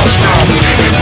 else now.